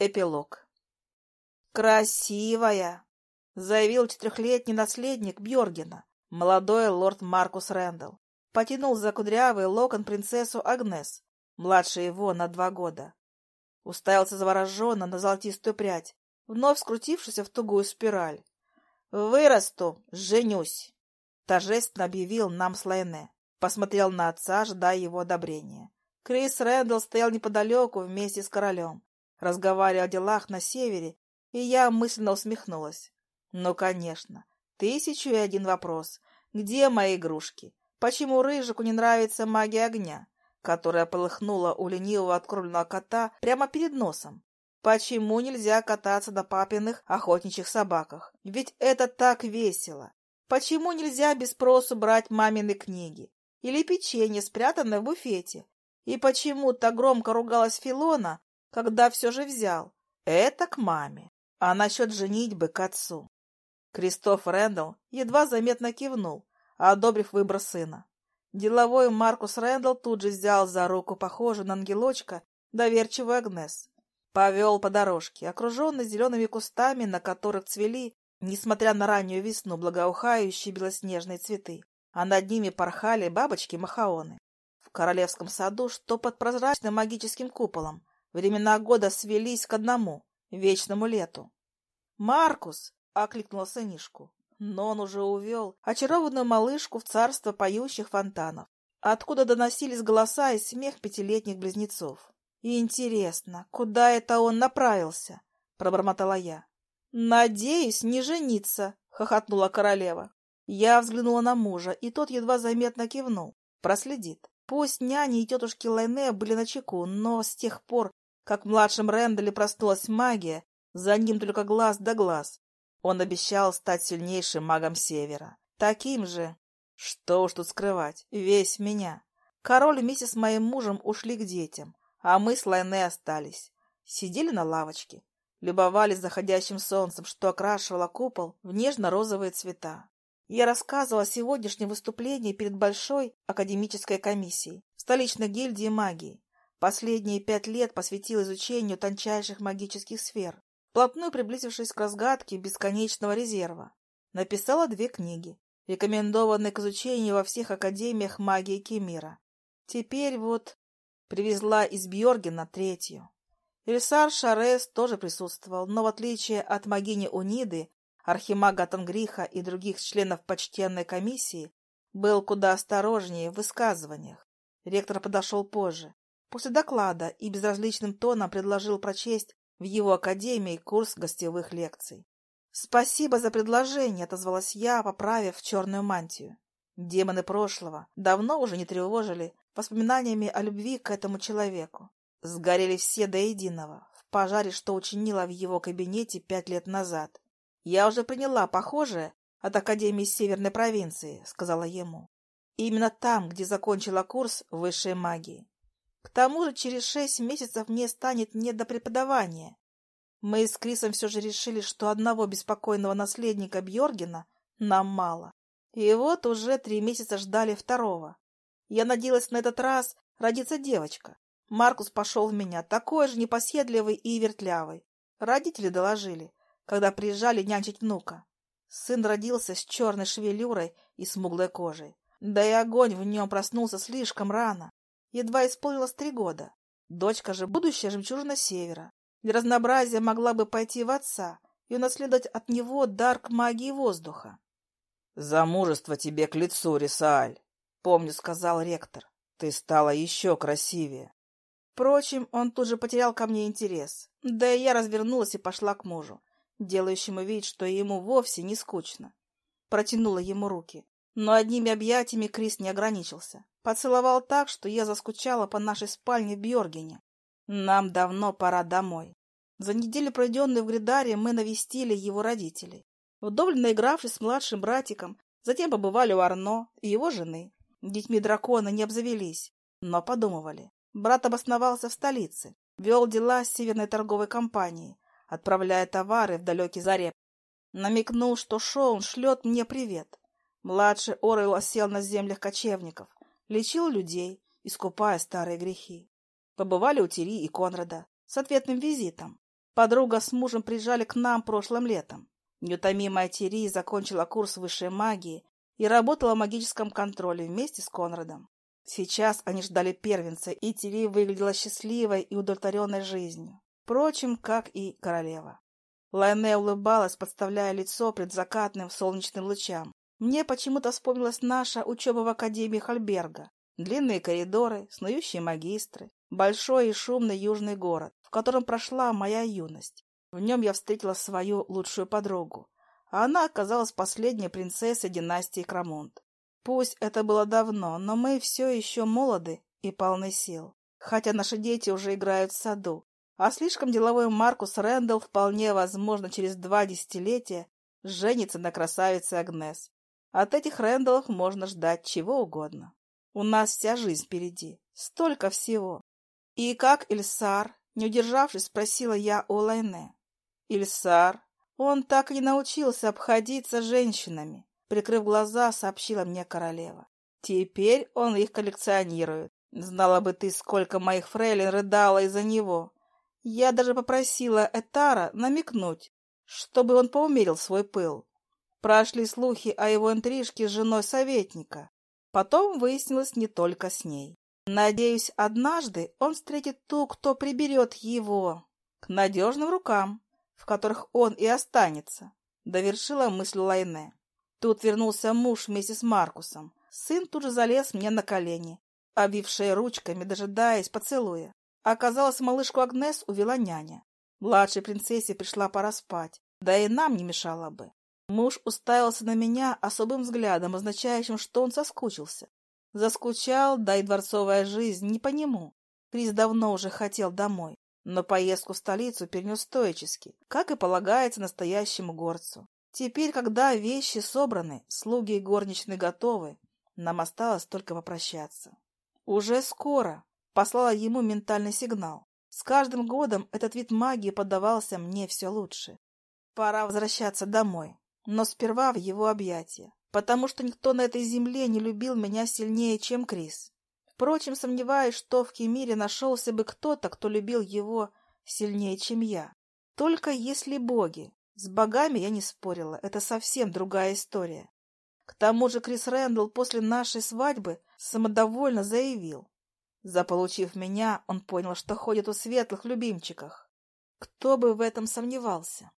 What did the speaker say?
Эпилог. «Красивая!» — заявил четырехлетний наследник Бьоргена, молодой лорд Маркус Рэндалл. Потянул за кудрявый локон принцессу Агнес, младше его на два года. Уставился завороженно на золотистую прядь, вновь скрутившуюся в тугую спираль. «Вырасту, женюсь!» — торжественно объявил нам Слайне. Посмотрел на отца, ожидая его одобрения. Крис Рэндалл стоял неподалеку вместе с королем разговаривали о делах на севере, и я мысленно усмехнулась. Ну, конечно, тысячу и один вопрос. Где мои игрушки? Почему Рыжику не нравится магия огня, которая полыхнула у ленивого откормленного кота прямо перед носом? Почему нельзя кататься на папиных охотничьих собаках? Ведь это так весело. Почему нельзя без спросу брать мамины книги? Или печенье, спрятанное в буфете? И почему так громко ругалась Филона, когда все же взял. Это к маме. А насчет женитьбы к отцу. Кристоф Рэндалл едва заметно кивнул, одобрив выбор сына. Деловой Маркус Рэндалл тут же взял за руку похожую на ангелочка доверчивую Агнес. Повел по дорожке, окруженной зелеными кустами, на которых цвели, несмотря на раннюю весну, благоухающие белоснежные цветы, а над ними порхали бабочки-махаоны. В королевском саду, что под прозрачным магическим куполом, Времена года свелись к одному — вечному лету. «Маркус!» — окликнула сынишку. Но он уже увел очарованную малышку в царство поющих фонтанов, откуда доносились голоса и смех пятилетних близнецов. «Интересно, куда это он направился?» — пробормотала я. «Надеюсь, не жениться!» — хохотнула королева. Я взглянула на мужа, и тот едва заметно кивнул. Проследит. Пусть няни и тетушки Лайне были на чеку, но с тех пор, как в младшем Рэндале проснулась магия, за ним только глаз да глаз. Он обещал стать сильнейшим магом Севера. Таким же, что уж тут скрывать, весь меня. Король вместе с моим мужем ушли к детям, а мы с Лайне остались. Сидели на лавочке, любовались заходящим солнцем, что окрашивало купол в нежно-розовые цвета. Я рассказывала о сегодняшнем выступлении перед Большой академической комиссией в столичной гильдии магии. Последние пять лет посвятил изучению тончайших магических сфер, вплотную приблизившись к разгадке бесконечного резерва. Написала две книги, рекомендованные к изучению во всех академиях магии Кемира. Теперь вот привезла из Бьоргена третью. Ильсар Шарес тоже присутствовал, но в отличие от магини Униды, архимага Тангриха и других членов почтенной комиссии, был куда осторожнее в высказываниях. Ректор подошел позже, после доклада и безразличным тоном предложил прочесть в его академии курс гостевых лекций. «Спасибо за предложение», — отозвалась я, поправив черную мантию. Демоны прошлого давно уже не тревожили воспоминаниями о любви к этому человеку. Сгорели все до единого в пожаре, что учинила в его кабинете пять лет назад. «Я уже приняла похожее от Академии Северной провинции», — сказала ему. «Именно там, где закончила курс высшей магии. К тому же через шесть месяцев мне станет не до преподавания. Мы с Крисом все же решили, что одного беспокойного наследника Бьоргена нам мало. И вот уже три месяца ждали второго. Я надеялась на этот раз родится девочка. Маркус пошел в меня, такой же непоседливый и вертлявый. Родители доложили, когда приезжали нянчить внука. Сын родился с черной шевелюрой и смуглой кожей. Да и огонь в нем проснулся слишком рано. Едва исполнилось три года. Дочка же будущая жемчужина севера. Для разнообразия могла бы пойти в отца и унаследовать от него дар к магии воздуха. — Замужество тебе к лицу, Рисааль, — помню, сказал ректор. Ты стала еще красивее. Впрочем, он тут же потерял ко мне интерес. Да и я развернулась и пошла к мужу, делающему вид, что ему вовсе не скучно. Протянула ему руки. Но одними объятиями Крис не ограничился. Поцеловал так, что я заскучала по нашей спальне в Бьоргене. Нам давно пора домой. За неделю, проведенную в Гридаре, мы навестили его родителей. Вдоволь наигравшись с младшим братиком, затем побывали у Арно и его жены. Детьми дракона не обзавелись, но подумывали. Брат обосновался в столице, вел дела с северной торговой компанией, отправляя товары в далекий Зареп. Намекнул, что Шоун шлет мне привет. Младший Орел осел на землях кочевников, лечил людей, искупая старые грехи. Побывали у Тири и Конрада с ответным визитом. Подруга с мужем приезжали к нам прошлым летом. Неутомимая Тири закончила курс высшей магии и работала в магическом контроле вместе с Конрадом. Сейчас они ждали первенца, и Тири выглядела счастливой и удовлетворенной жизнью. Впрочем, как и королева. Лайне улыбалась, подставляя лицо предзакатным солнечным лучам. Мне почему-то вспомнилась наша учеба в Академии Хальберга. Длинные коридоры, снующие магистры, большой и шумный южный город, в котором прошла моя юность. В нем я встретила свою лучшую подругу, а она оказалась последней принцессой династии Крамонт. Пусть это было давно, но мы все еще молоды и полны сил. Хотя наши дети уже играют в саду, а слишком деловой Маркус Рэндалл вполне возможно через два десятилетия женится на красавице Агнес. От этих Рэндаллов можно ждать чего угодно. У нас вся жизнь впереди. Столько всего. И как Ильсар, не удержавшись, спросила я у Лайне. Ильсар, он так и не научился обходиться женщинами. Прикрыв глаза, сообщила мне королева. Теперь он их коллекционирует. Знала бы ты, сколько моих фрейлин рыдало из-за него. Я даже попросила Этара намекнуть, чтобы он поумерил свой пыл. Прошли слухи о его интрижке с женой советника. Потом выяснилось не только с ней. Надеюсь, однажды он встретит ту, кто приберет его к надежным рукам, в которых он и останется, — довершила мысль Лайне. Тут вернулся муж вместе с Маркусом. Сын тут же залез мне на колени, обвившая ручками, дожидаясь поцелуя. Оказалось, малышку Агнес увела няня. Младшей принцессе пришла пора спать, да и нам не мешало бы. Муж уставился на меня особым взглядом, означающим, что он соскучился. Заскучал, да и дворцовая жизнь не по нему. Крис давно уже хотел домой, но поездку в столицу перенес стоически, как и полагается настоящему горцу. Теперь, когда вещи собраны, слуги и горничные готовы, нам осталось только попрощаться. Уже скоро послала ему ментальный сигнал. С каждым годом этот вид магии поддавался мне все лучше. Пора возвращаться домой но сперва в его объятия, потому что никто на этой земле не любил меня сильнее, чем Крис. Впрочем, сомневаюсь, что в Кемире нашелся бы кто-то, кто любил его сильнее, чем я. Только если боги. С богами я не спорила, это совсем другая история. К тому же Крис Рэндалл после нашей свадьбы самодовольно заявил. Заполучив меня, он понял, что ходит у светлых любимчиках. Кто бы в этом сомневался?